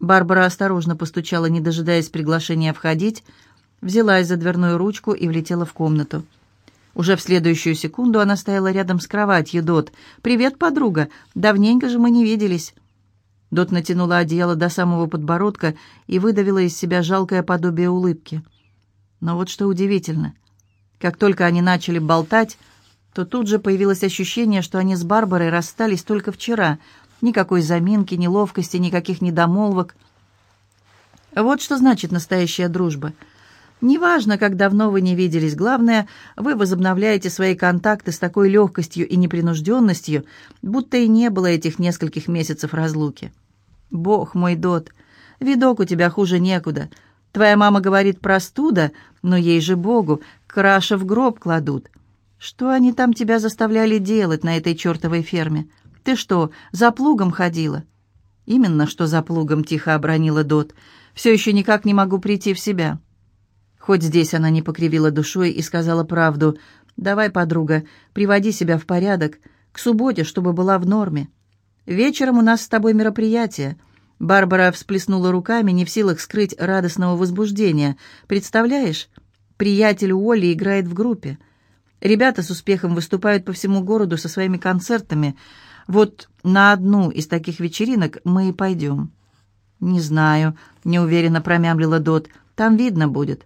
Барбара осторожно постучала, не дожидаясь приглашения входить, взялась за дверную ручку и влетела в комнату. Уже в следующую секунду она стояла рядом с кроватью Дот. «Привет, подруга! Давненько же мы не виделись!» Дот натянула одеяло до самого подбородка и выдавила из себя жалкое подобие улыбки. Но вот что удивительно. Как только они начали болтать, то тут же появилось ощущение, что они с Барбарой расстались только вчера. Никакой заминки, неловкости, никаких недомолвок. Вот что значит настоящая дружба — Неважно, как давно вы не виделись, главное, вы возобновляете свои контакты с такой легкостью и непринужденностью, будто и не было этих нескольких месяцев разлуки. Бог мой, Дот, видок у тебя хуже некуда. Твоя мама говорит простуда, но ей же Богу, краша в гроб кладут. Что они там тебя заставляли делать на этой чертовой ферме? Ты что, за плугом ходила?» «Именно что за плугом», — тихо обронила Дот. «Все еще никак не могу прийти в себя». Хоть здесь она не покривила душой и сказала правду. «Давай, подруга, приводи себя в порядок. К субботе, чтобы была в норме. Вечером у нас с тобой мероприятие». Барбара всплеснула руками, не в силах скрыть радостного возбуждения. «Представляешь, приятель Уолли играет в группе. Ребята с успехом выступают по всему городу со своими концертами. Вот на одну из таких вечеринок мы и пойдем». «Не знаю», — неуверенно промямлила Дот. «Там видно будет».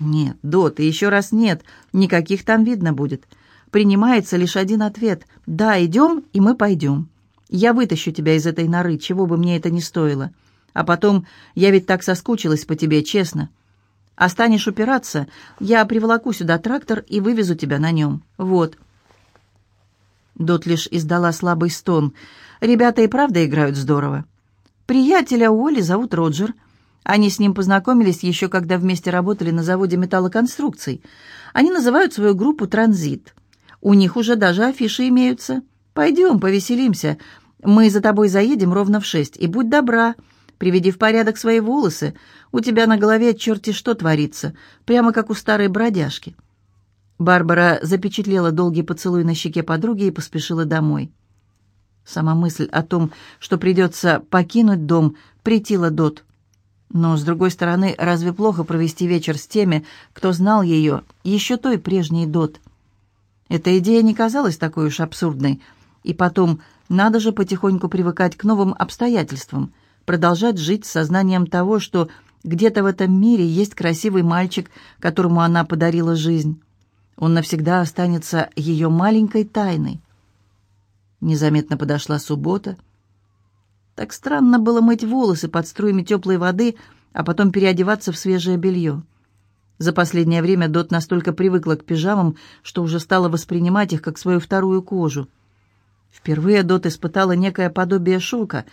Нет, Дот, и еще раз нет, никаких там видно будет. Принимается лишь один ответ. Да, идем, и мы пойдем. Я вытащу тебя из этой норы, чего бы мне это ни стоило. А потом, я ведь так соскучилась по тебе, честно. А станешь упираться, я приволоку сюда трактор и вывезу тебя на нем. Вот. Дот лишь издала слабый стон. Ребята и правда играют здорово. Приятеля Уолли зовут Роджер — они с ним познакомились еще когда вместе работали на заводе металлоконструкций. Они называют свою группу «Транзит». У них уже даже афиши имеются. Пойдем, повеселимся. Мы за тобой заедем ровно в шесть. И будь добра, приведи в порядок свои волосы. У тебя на голове черти что творится, прямо как у старой бродяжки». Барбара запечатлела долгий поцелуй на щеке подруги и поспешила домой. Сама мысль о том, что придется покинуть дом, претила Дот. Но, с другой стороны, разве плохо провести вечер с теми, кто знал ее, еще той прежней Дот? Эта идея не казалась такой уж абсурдной. И потом, надо же потихоньку привыкать к новым обстоятельствам, продолжать жить с сознанием того, что где-то в этом мире есть красивый мальчик, которому она подарила жизнь. Он навсегда останется ее маленькой тайной. Незаметно подошла суббота — так странно было мыть волосы под струями теплой воды, а потом переодеваться в свежее белье. За последнее время Дот настолько привыкла к пижамам, что уже стала воспринимать их как свою вторую кожу. Впервые Дот испытала некое подобие шока,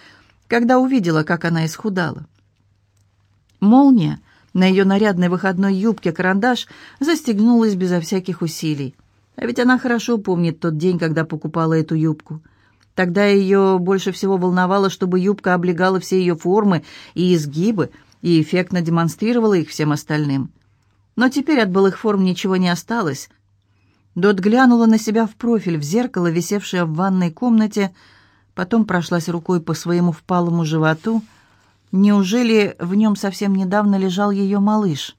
когда увидела, как она исхудала. Молния на ее нарядной выходной юбке карандаш застегнулась безо всяких усилий. А ведь она хорошо помнит тот день, когда покупала эту юбку — Тогда ее больше всего волновало, чтобы юбка облегала все ее формы и изгибы и эффектно демонстрировала их всем остальным. Но теперь от былых форм ничего не осталось. Дот глянула на себя в профиль в зеркало, висевшее в ванной комнате, потом прошлась рукой по своему впалому животу. Неужели в нем совсем недавно лежал ее малыш?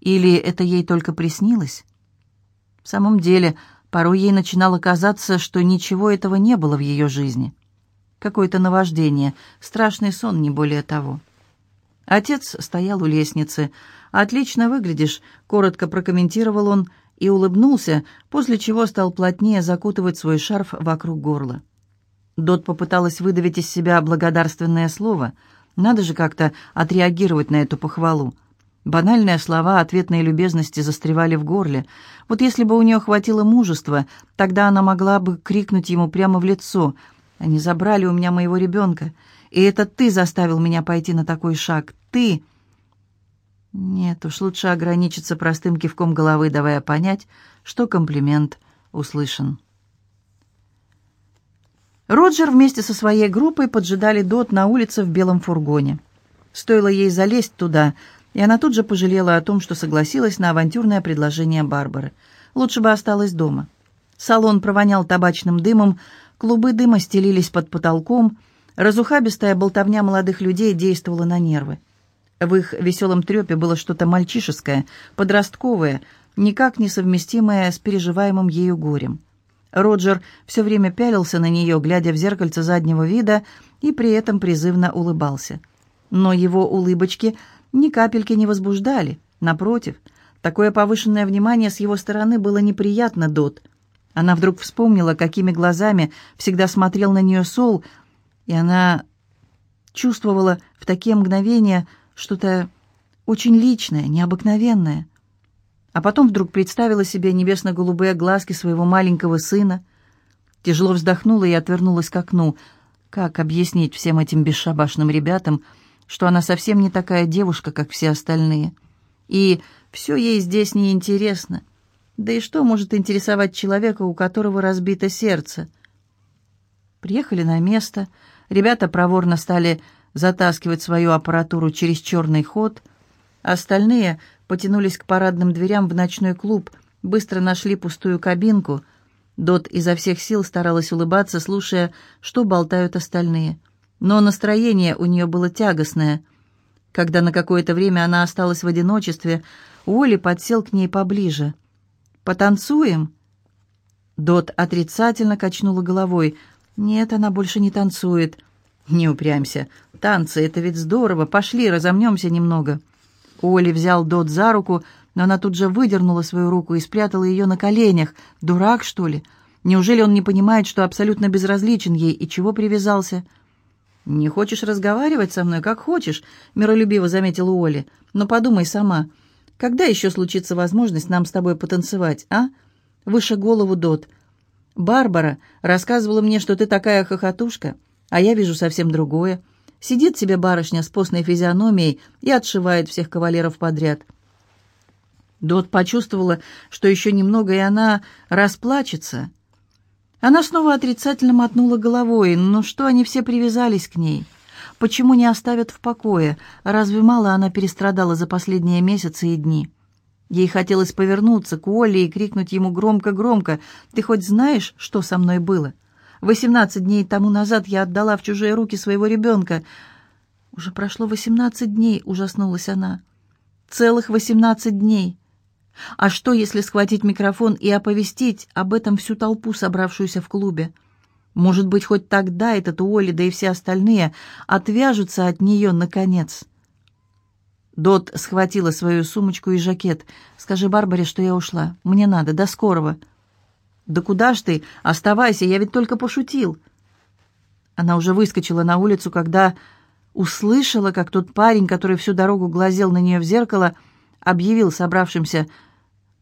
Или это ей только приснилось? В самом деле, Порой ей начинало казаться, что ничего этого не было в ее жизни. Какое-то наваждение, страшный сон, не более того. Отец стоял у лестницы. «Отлично выглядишь», — коротко прокомментировал он и улыбнулся, после чего стал плотнее закутывать свой шарф вокруг горла. Дот попыталась выдавить из себя благодарственное слово. Надо же как-то отреагировать на эту похвалу. Банальные слова ответной любезности застревали в горле. Вот если бы у нее хватило мужества, тогда она могла бы крикнуть ему прямо в лицо. «Они забрали у меня моего ребенка, и это ты заставил меня пойти на такой шаг. Ты!» Нет уж, лучше ограничиться простым кивком головы, давая понять, что комплимент услышан. Роджер вместе со своей группой поджидали Дот на улице в белом фургоне. Стоило ей залезть туда, и она тут же пожалела о том, что согласилась на авантюрное предложение Барбары. Лучше бы осталась дома. Салон провонял табачным дымом, клубы дыма стелились под потолком, Разухабистая болтовня молодых людей действовала на нервы. В их веселом трепе было что-то мальчишеское, подростковое, никак не совместимое с переживаемым ею горем. Роджер все время пялился на нее, глядя в зеркальце заднего вида, и при этом призывно улыбался. Но его улыбочки ни капельки не возбуждали. Напротив, такое повышенное внимание с его стороны было неприятно Дот. Она вдруг вспомнила, какими глазами всегда смотрел на нее Сол, и она чувствовала в такие мгновения что-то очень личное, необыкновенное. А потом вдруг представила себе небесно-голубые глазки своего маленького сына, тяжело вздохнула и отвернулась к окну. Как объяснить всем этим бесшабашным ребятам, что она совсем не такая девушка, как все остальные? И все ей здесь неинтересно. Да и что может интересовать человека, у которого разбито сердце? Приехали на место. Ребята проворно стали затаскивать свою аппаратуру через черный ход. Остальные потянулись к парадным дверям в ночной клуб, быстро нашли пустую кабинку. Дот изо всех сил старалась улыбаться, слушая, что болтают остальные. Но настроение у нее было тягостное. Когда на какое-то время она осталась в одиночестве, Уолли подсел к ней поближе. «Потанцуем?» Дот отрицательно качнула головой. «Нет, она больше не танцует». «Не упрямься. Танцы — это ведь здорово. Пошли, разомнемся немного». Оли взял Дот за руку, но она тут же выдернула свою руку и спрятала ее на коленях. Дурак, что ли? Неужели он не понимает, что абсолютно безразличен ей и чего привязался? «Не хочешь разговаривать со мной, как хочешь», — миролюбиво заметила Оли. «Но подумай сама, когда еще случится возможность нам с тобой потанцевать, а? Выше голову, Дот. Барбара рассказывала мне, что ты такая хохотушка, а я вижу совсем другое. Сидит себе барышня с постной физиономией и отшивает всех кавалеров подряд. Дот почувствовала, что еще немного, и она расплачется. Она снова отрицательно мотнула головой. Ну что они все привязались к ней? Почему не оставят в покое? Разве мало она перестрадала за последние месяцы и дни? Ей хотелось повернуться к Оле и крикнуть ему громко-громко, «Ты хоть знаешь, что со мной было?» Восемнадцать дней тому назад я отдала в чужие руки своего ребенка. Уже прошло восемнадцать дней, ужаснулась она. Целых восемнадцать дней. А что, если схватить микрофон и оповестить об этом всю толпу, собравшуюся в клубе? Может быть, хоть тогда этот Уолли, да и все остальные отвяжутся от нее, наконец. Дот схватила свою сумочку и жакет. «Скажи Барбаре, что я ушла. Мне надо. До скорого». «Да куда ж ты? Оставайся, я ведь только пошутил». Она уже выскочила на улицу, когда услышала, как тот парень, который всю дорогу глазел на нее в зеркало, объявил собравшимся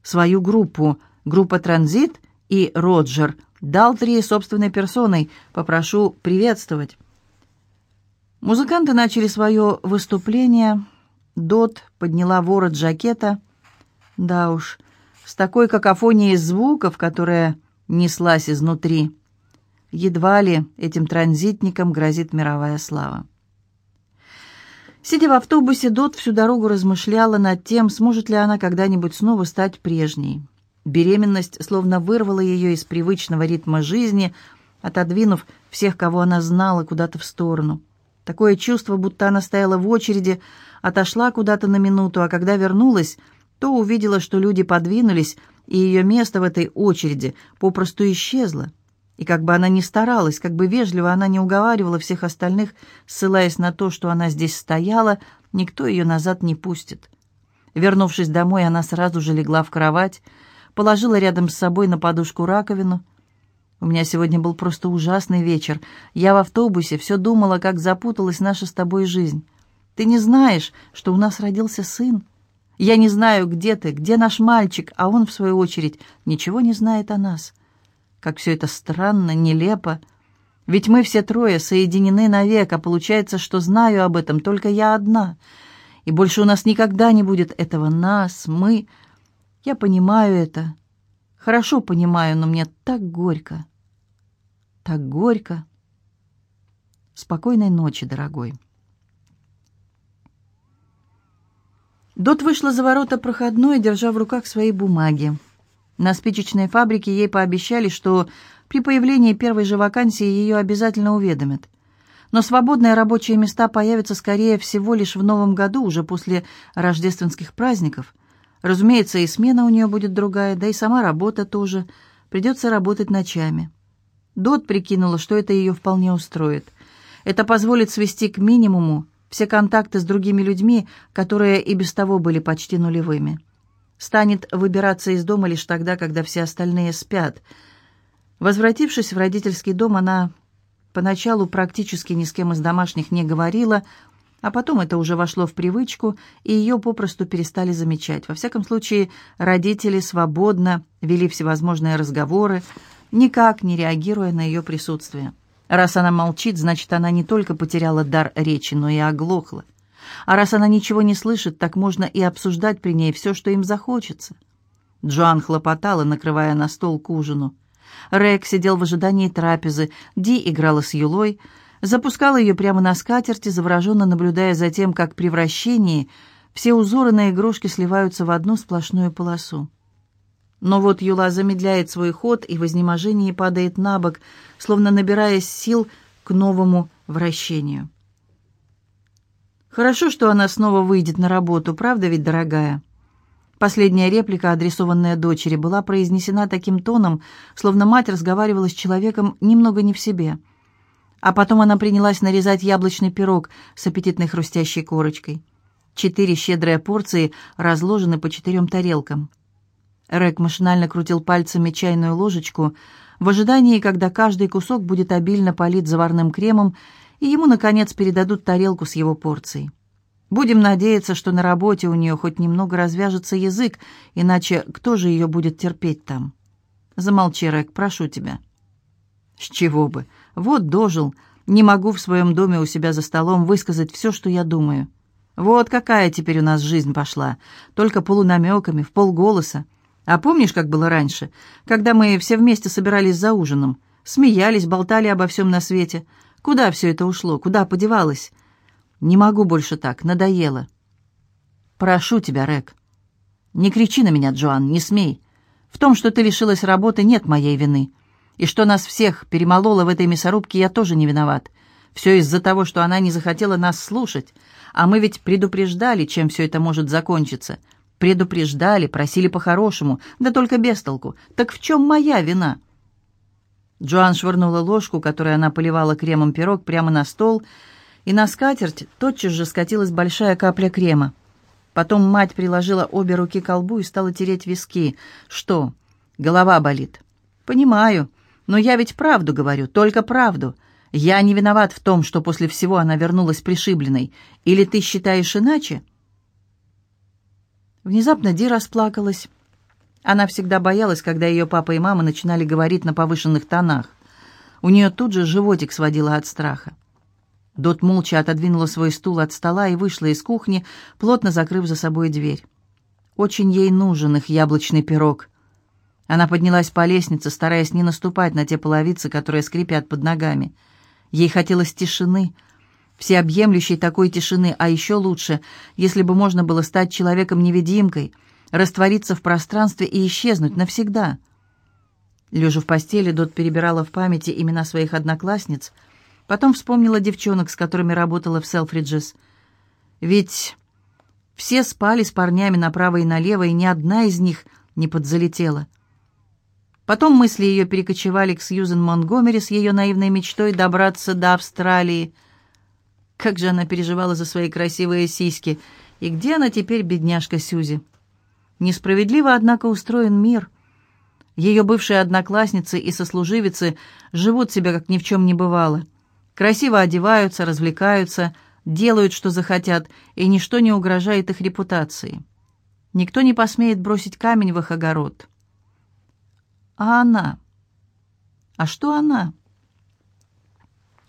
свою группу, группа «Транзит» и «Роджер», дал три собственной персоной, попрошу приветствовать. Музыканты начали свое выступление. Дот подняла ворот жакета. Да уж, с такой какофонией звуков, которая неслась изнутри. Едва ли этим транзитникам грозит мировая слава. Сидя в автобусе, Дот всю дорогу размышляла над тем, сможет ли она когда-нибудь снова стать прежней. Беременность словно вырвала ее из привычного ритма жизни, отодвинув всех, кого она знала, куда-то в сторону. Такое чувство, будто она стояла в очереди, отошла куда-то на минуту, а когда вернулась — то увидела, что люди подвинулись, и ее место в этой очереди попросту исчезло. И как бы она ни старалась, как бы вежливо она не уговаривала всех остальных, ссылаясь на то, что она здесь стояла, никто ее назад не пустит. Вернувшись домой, она сразу же легла в кровать, положила рядом с собой на подушку раковину. «У меня сегодня был просто ужасный вечер. Я в автобусе все думала, как запуталась наша с тобой жизнь. Ты не знаешь, что у нас родился сын?» Я не знаю, где ты, где наш мальчик, а он, в свою очередь, ничего не знает о нас. Как все это странно, нелепо. Ведь мы все трое соединены навек, а получается, что знаю об этом только я одна. И больше у нас никогда не будет этого нас, мы. Я понимаю это. Хорошо понимаю, но мне так горько. Так горько. Спокойной ночи, дорогой. Дот вышла за ворота проходной, держа в руках свои бумаги. На спичечной фабрике ей пообещали, что при появлении первой же вакансии ее обязательно уведомят. Но свободные рабочие места появятся, скорее всего, лишь в новом году, уже после рождественских праздников. Разумеется, и смена у нее будет другая, да и сама работа тоже. Придется работать ночами. Дот прикинула, что это ее вполне устроит. Это позволит свести к минимуму все контакты с другими людьми, которые и без того были почти нулевыми. Станет выбираться из дома лишь тогда, когда все остальные спят. Возвратившись в родительский дом, она поначалу практически ни с кем из домашних не говорила, а потом это уже вошло в привычку, и ее попросту перестали замечать. Во всяком случае, родители свободно вели всевозможные разговоры, никак не реагируя на ее присутствие. Раз она молчит, значит, она не только потеряла дар речи, но и оглохла. А раз она ничего не слышит, так можно и обсуждать при ней все, что им захочется. Джоан хлопотала, накрывая на стол к ужину. Рэг сидел в ожидании трапезы, Ди играла с Юлой, запускала ее прямо на скатерти, завороженно наблюдая за тем, как при вращении все узоры на игрушке сливаются в одну сплошную полосу. Но вот Юла замедляет свой ход и в изнеможении падает на бок, словно набираясь сил к новому вращению. Хорошо, что она снова выйдет на работу, правда ведь, дорогая? Последняя реплика, адресованная дочери, была произнесена таким тоном, словно мать разговаривала с человеком немного не в себе. А потом она принялась нарезать яблочный пирог с аппетитной хрустящей корочкой. Четыре щедрые порции разложены по четырем тарелкам. Рэг машинально крутил пальцами чайную ложечку в ожидании, когда каждый кусок будет обильно полит заварным кремом, и ему, наконец, передадут тарелку с его порцией. Будем надеяться, что на работе у нее хоть немного развяжется язык, иначе кто же ее будет терпеть там? Замолчи, Рэг, прошу тебя. С чего бы? Вот дожил. Не могу в своем доме у себя за столом высказать все, что я думаю. Вот какая теперь у нас жизнь пошла. Только полунамеками, в полголоса. А помнишь, как было раньше, когда мы все вместе собирались за ужином, смеялись, болтали обо всем на свете? Куда все это ушло? Куда подевалось? Не могу больше так, надоело. Прошу тебя, Рек. Не кричи на меня, Джоан, не смей. В том, что ты лишилась работы, нет моей вины. И что нас всех перемололо в этой мясорубке, я тоже не виноват. Все из-за того, что она не захотела нас слушать. А мы ведь предупреждали, чем все это может закончиться. Предупреждали, просили по-хорошему, да только без толку. Так в чем моя вина?» Джоан швырнула ложку, которой она поливала кремом пирог, прямо на стол, и на скатерть тотчас же скатилась большая капля крема. Потом мать приложила обе руки к колбу и стала тереть виски. «Что? Голова болит?» «Понимаю, но я ведь правду говорю, только правду. Я не виноват в том, что после всего она вернулась пришибленной. Или ты считаешь иначе?» Внезапно Ди расплакалась. Она всегда боялась, когда ее папа и мама начинали говорить на повышенных тонах. У нее тут же животик сводило от страха. Дот молча отодвинула свой стул от стола и вышла из кухни, плотно закрыв за собой дверь. Очень ей нужен их яблочный пирог. Она поднялась по лестнице, стараясь не наступать на те половицы, которые скрипят под ногами. Ей хотелось тишины — всеобъемлющей такой тишины, а еще лучше, если бы можно было стать человеком-невидимкой, раствориться в пространстве и исчезнуть навсегда. Лежа в постели, Дот перебирала в памяти имена своих одноклассниц, потом вспомнила девчонок, с которыми работала в Селфриджес. Ведь все спали с парнями направо и налево, и ни одна из них не подзалетела. Потом мысли ее перекочевали к Сьюзен Монтгомери с ее наивной мечтой добраться до Австралии — как же она переживала за свои красивые сиськи. И где она теперь, бедняжка Сюзи? Несправедливо, однако, устроен мир. Ее бывшие одноклассницы и сослуживицы живут себе, как ни в чем не бывало. Красиво одеваются, развлекаются, делают, что захотят, и ничто не угрожает их репутации. Никто не посмеет бросить камень в их огород. А она? А что она?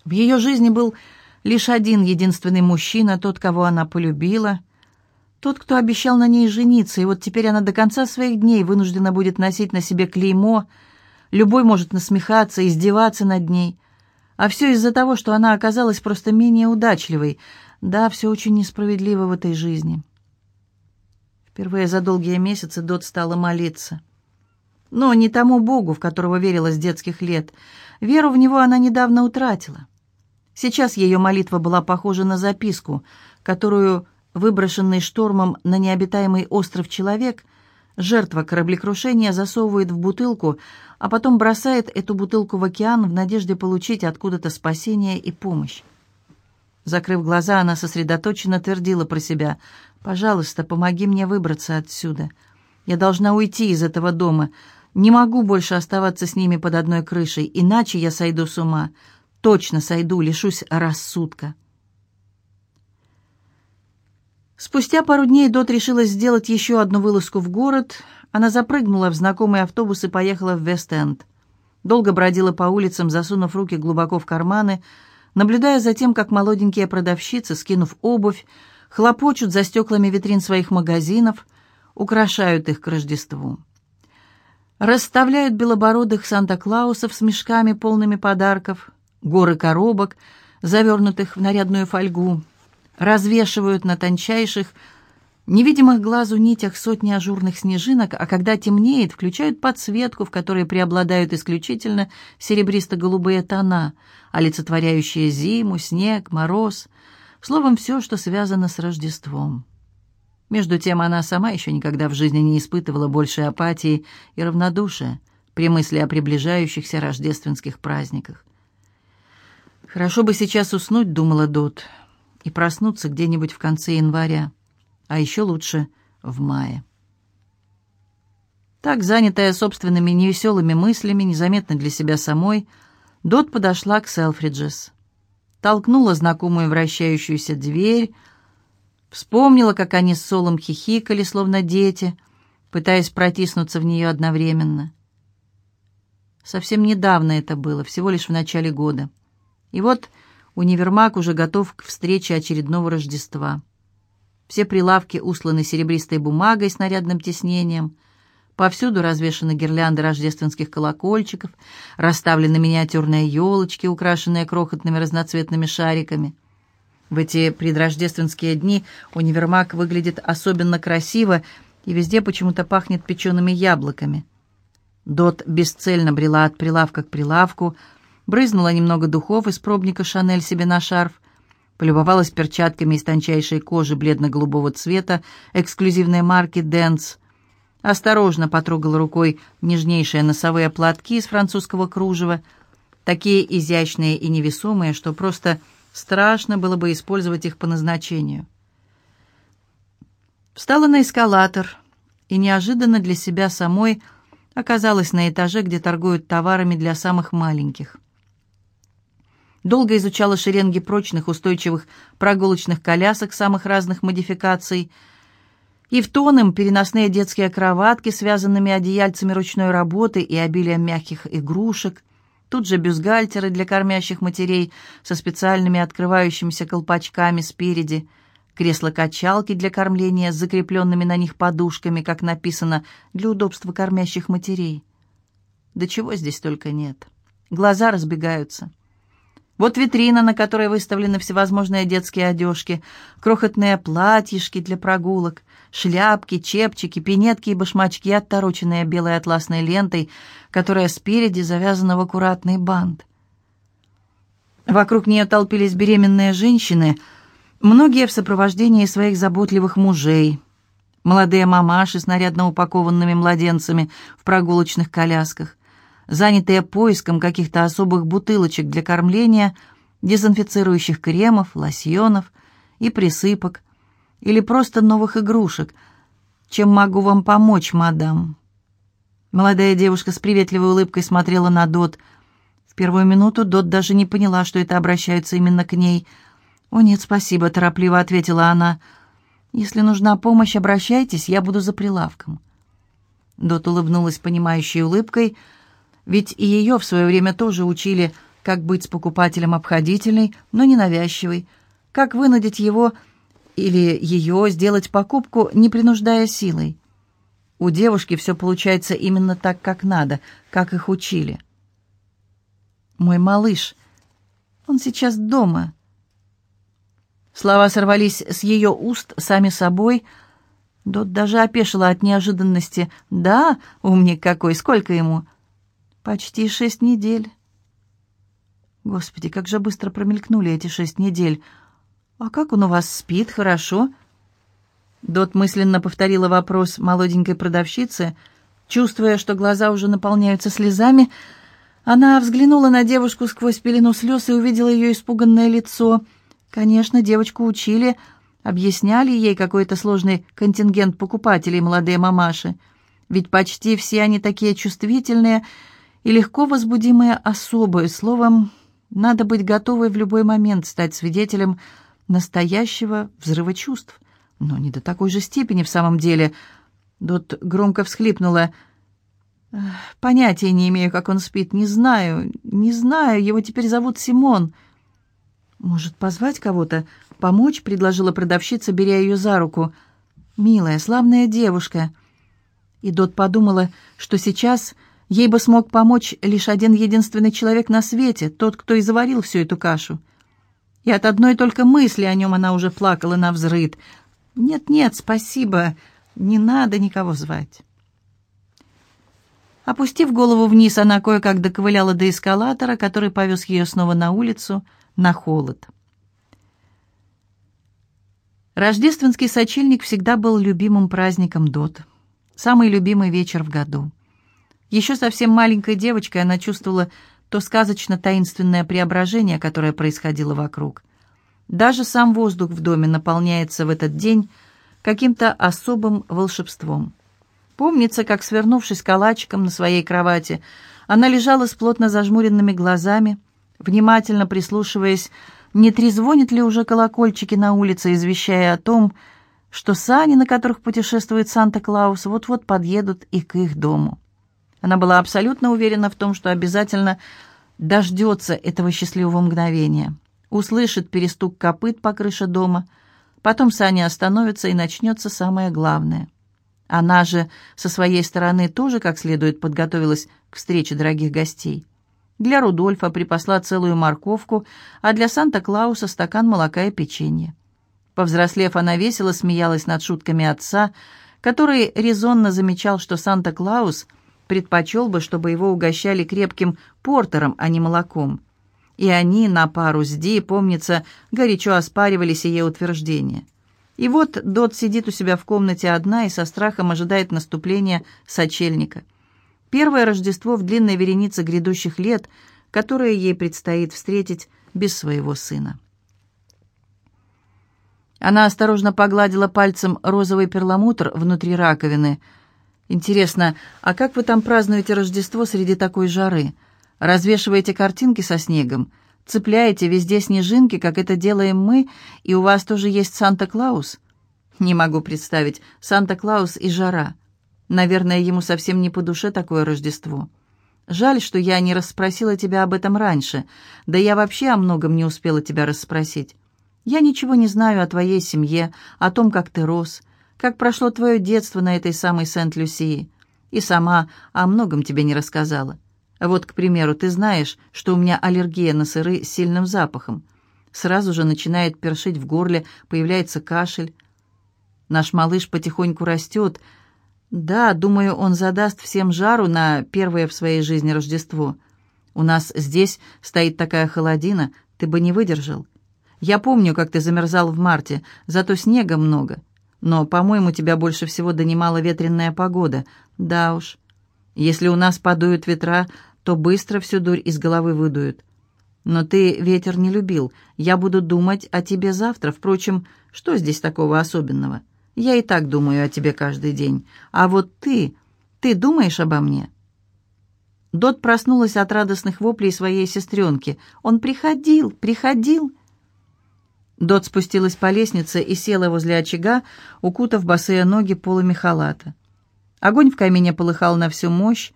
В ее жизни был Лишь один единственный мужчина, тот, кого она полюбила, тот, кто обещал на ней жениться, и вот теперь она до конца своих дней вынуждена будет носить на себе клеймо, любой может насмехаться, издеваться над ней. А все из-за того, что она оказалась просто менее удачливой. Да, все очень несправедливо в этой жизни. Впервые за долгие месяцы Дот стала молиться. Но не тому Богу, в которого верила с детских лет. Веру в него она недавно утратила. Сейчас ее молитва была похожа на записку, которую выброшенный штормом на необитаемый остров человек, жертва кораблекрушения, засовывает в бутылку, а потом бросает эту бутылку в океан в надежде получить откуда-то спасение и помощь. Закрыв глаза, она сосредоточенно твердила про себя «Пожалуйста, помоги мне выбраться отсюда. Я должна уйти из этого дома. Не могу больше оставаться с ними под одной крышей, иначе я сойду с ума. Точно сойду, лишусь рассудка». Спустя пару дней Дот решилась сделать еще одну вылазку в город. Она запрыгнула в знакомый автобус и поехала в Вест-Энд. Долго бродила по улицам, засунув руки глубоко в карманы, наблюдая за тем, как молоденькие продавщицы, скинув обувь, хлопочут за стеклами витрин своих магазинов, украшают их к Рождеству. Расставляют белобородых Санта-Клаусов с мешками, полными подарков, горы коробок, завернутых в нарядную фольгу, развешивают на тончайших, невидимых глазу нитях сотни ажурных снежинок, а когда темнеет, включают подсветку, в которой преобладают исключительно серебристо-голубые тона, олицетворяющие зиму, снег, мороз, словом, все, что связано с Рождеством. Между тем, она сама еще никогда в жизни не испытывала большей апатии и равнодушия при мысли о приближающихся рождественских праздниках. «Хорошо бы сейчас уснуть», — думала Дот, — и проснуться где-нибудь в конце января, а еще лучше в мае. Так, занятая собственными невеселыми мыслями, незаметно для себя самой, Дот подошла к Селфриджес. Толкнула знакомую вращающуюся дверь, вспомнила, как они с Солом хихикали, словно дети, пытаясь протиснуться в нее одновременно. Совсем недавно это было, всего лишь в начале года. И вот Универмаг уже готов к встрече очередного Рождества. Все прилавки усланы серебристой бумагой с нарядным тиснением. Повсюду развешаны гирлянды рождественских колокольчиков, расставлены миниатюрные елочки, украшенные крохотными разноцветными шариками. В эти предрождественские дни универмаг выглядит особенно красиво, и везде почему-то пахнет печеными яблоками. Дот бесцельно брела от прилавка к прилавку, брызнула немного духов из пробника «Шанель» себе на шарф, полюбовалась перчатками из тончайшей кожи бледно-голубого цвета эксклюзивной марки «Дэнс», осторожно потрогала рукой нежнейшие носовые платки из французского кружева, такие изящные и невесомые, что просто страшно было бы использовать их по назначению. Встала на эскалатор и неожиданно для себя самой оказалась на этаже, где торгуют товарами для самых маленьких – Долго изучала шеренги прочных, устойчивых прогулочных колясок самых разных модификаций. И в тон им переносные детские кроватки, связанными одеяльцами ручной работы и обилием мягких игрушек. Тут же бюстгальтеры для кормящих матерей со специальными открывающимися колпачками спереди, кресла-качалки для кормления с закрепленными на них подушками, как написано, для удобства кормящих матерей. Да чего здесь только нет. Глаза разбегаются. Вот витрина, на которой выставлены всевозможные детские одежки, крохотные платьишки для прогулок, шляпки, чепчики, пинетки и башмачки, оттороченные белой атласной лентой, которая спереди завязана в аккуратный бант. Вокруг нее толпились беременные женщины, многие в сопровождении своих заботливых мужей, молодые мамаши с нарядно упакованными младенцами в прогулочных колясках, занятые поиском каких-то особых бутылочек для кормления, дезинфицирующих кремов, лосьонов и присыпок, или просто новых игрушек. Чем могу вам помочь, мадам?» Молодая девушка с приветливой улыбкой смотрела на Дот. В первую минуту Дот даже не поняла, что это обращаются именно к ней. «О, нет, спасибо», — торопливо ответила она. «Если нужна помощь, обращайтесь, я буду за прилавком». Дот улыбнулась понимающей улыбкой — ведь и ее в свое время тоже учили, как быть с покупателем обходительной, но не навязчивой, как вынудить его или ее сделать покупку, не принуждая силой. У девушки все получается именно так, как надо, как их учили. «Мой малыш, он сейчас дома». Слова сорвались с ее уст сами собой. Дот даже опешила от неожиданности. «Да, умник какой, сколько ему?» Почти шесть недель. Господи, как же быстро промелькнули эти шесть недель. А как он у вас спит, хорошо?» Дот мысленно повторила вопрос молоденькой продавщицы. Чувствуя, что глаза уже наполняются слезами, она взглянула на девушку сквозь пелену слез и увидела ее испуганное лицо. Конечно, девочку учили, объясняли ей какой-то сложный контингент покупателей молодые мамаши. Ведь почти все они такие чувствительные и легко возбудимые особы. Словом, надо быть готовой в любой момент стать свидетелем настоящего взрыва чувств. Но не до такой же степени в самом деле. Дот громко всхлипнула. «Понятия не имею, как он спит. Не знаю, не знаю. Его теперь зовут Симон». «Может, позвать кого-то? Помочь?» — предложила продавщица, беря ее за руку. «Милая, славная девушка». И Дот подумала, что сейчас ей бы смог помочь лишь один единственный человек на свете, тот, кто и заварил всю эту кашу. И от одной только мысли о нем она уже плакала на взрыд. «Нет-нет, спасибо, не надо никого звать». Опустив голову вниз, она кое-как доковыляла до эскалатора, который повез ее снова на улицу, на холод. Рождественский сочельник всегда был любимым праздником Дот. Самый любимый вечер в году. Еще совсем маленькой девочкой она чувствовала то сказочно-таинственное преображение, которое происходило вокруг. Даже сам воздух в доме наполняется в этот день каким-то особым волшебством. Помнится, как, свернувшись калачиком на своей кровати, она лежала с плотно зажмуренными глазами, внимательно прислушиваясь, не трезвонят ли уже колокольчики на улице, извещая о том, что сани, на которых путешествует Санта-Клаус, вот-вот подъедут и к их дому. Она была абсолютно уверена в том, что обязательно дождется этого счастливого мгновения услышит перестук копыт по крыше дома, потом сани остановятся и начнется самое главное. Она же со своей стороны тоже как следует подготовилась к встрече дорогих гостей. Для Рудольфа припасла целую морковку, а для Санта-Клауса стакан молока и печенье. Повзрослев, она весело смеялась над шутками отца, который резонно замечал, что Санта-Клаус предпочел бы, чтобы его угощали крепким портером, а не молоком и они на пару с Ди, помнится, горячо оспаривали сие утверждение. И вот Дот сидит у себя в комнате одна и со страхом ожидает наступления сочельника. Первое Рождество в длинной веренице грядущих лет, которое ей предстоит встретить без своего сына. Она осторожно погладила пальцем розовый перламутр внутри раковины. «Интересно, а как вы там празднуете Рождество среди такой жары?» Развешиваете картинки со снегом, цепляете везде снежинки, как это делаем мы, и у вас тоже есть Санта-Клаус? Не могу представить, Санта-Клаус и жара. Наверное, ему совсем не по душе такое Рождество. Жаль, что я не расспросила тебя об этом раньше, да я вообще о многом не успела тебя расспросить. Я ничего не знаю о твоей семье, о том, как ты рос, как прошло твое детство на этой самой Сент-Люсии. И сама о многом тебе не рассказала. Вот, к примеру, ты знаешь, что у меня аллергия на сыры с сильным запахом. Сразу же начинает першить в горле, появляется кашель. Наш малыш потихоньку растет. Да, думаю, он задаст всем жару на первое в своей жизни Рождество. У нас здесь стоит такая холодина, ты бы не выдержал. Я помню, как ты замерзал в марте, зато снега много. Но, по-моему, тебя больше всего донимала ветреная погода. Да уж. Если у нас подуют ветра, то быстро всю дурь из головы выдуют. Но ты ветер не любил. Я буду думать о тебе завтра. Впрочем, что здесь такого особенного? Я и так думаю о тебе каждый день. А вот ты, ты думаешь обо мне?» Дот проснулась от радостных воплей своей сестренки. «Он приходил, приходил!» Дот спустилась по лестнице и села возле очага, укутав босые ноги полами халата. Огонь в камине полыхал на всю мощь,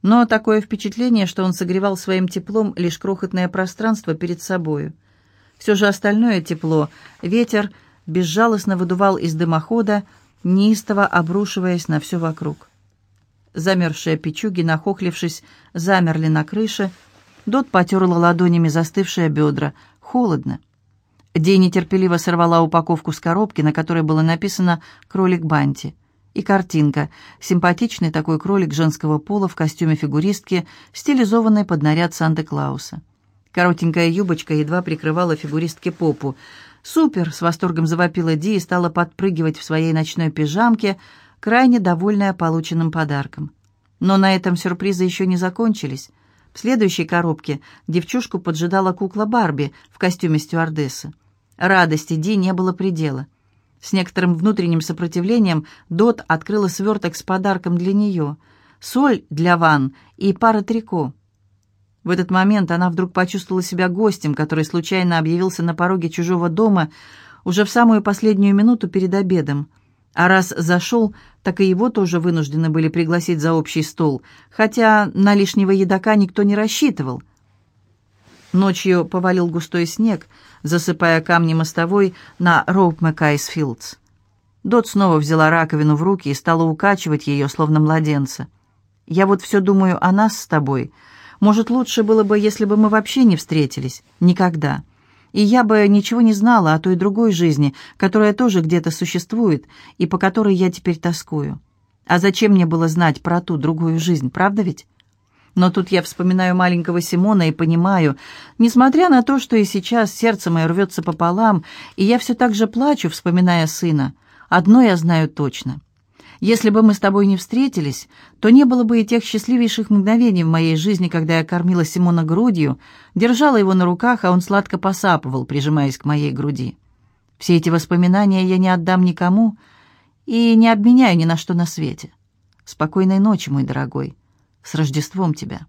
но такое впечатление, что он согревал своим теплом лишь крохотное пространство перед собою. Все же остальное тепло ветер безжалостно выдувал из дымохода, неистово обрушиваясь на все вокруг. Замерзшие печуги, нахохлившись, замерли на крыше. Дот потерла ладонями застывшие бедра. Холодно. Ди нетерпеливо сорвала упаковку с коробки, на которой было написано «Кролик Банти». И картинка. Симпатичный такой кролик женского пола в костюме фигуристки, стилизованный под наряд Санта-Клауса. Коротенькая юбочка едва прикрывала фигуристке попу. «Супер!» — с восторгом завопила Ди и стала подпрыгивать в своей ночной пижамке, крайне довольная полученным подарком. Но на этом сюрпризы еще не закончились. В следующей коробке девчушку поджидала кукла Барби в костюме стюардессы. Радости Ди не было предела. С некоторым внутренним сопротивлением Дот открыла сверток с подарком для нее. Соль для ванн и пара трико. В этот момент она вдруг почувствовала себя гостем, который случайно объявился на пороге чужого дома уже в самую последнюю минуту перед обедом. А раз зашел, так и его тоже вынуждены были пригласить за общий стол, хотя на лишнего едока никто не рассчитывал. Ночью повалил густой снег, засыпая камни мостовой на Роуп. Дот снова взяла раковину в руки и стала укачивать ее, словно младенца. «Я вот все думаю о нас с тобой», может, лучше было бы, если бы мы вообще не встретились? Никогда. И я бы ничего не знала о той другой жизни, которая тоже где-то существует и по которой я теперь тоскую. А зачем мне было знать про ту другую жизнь, правда ведь? Но тут я вспоминаю маленького Симона и понимаю, несмотря на то, что и сейчас сердце мое рвется пополам, и я все так же плачу, вспоминая сына, одно я знаю точно — если бы мы с тобой не встретились, то не было бы и тех счастливейших мгновений в моей жизни, когда я кормила Симона грудью, держала его на руках, а он сладко посапывал, прижимаясь к моей груди. Все эти воспоминания я не отдам никому и не обменяю ни на что на свете. Спокойной ночи, мой дорогой. С Рождеством тебя.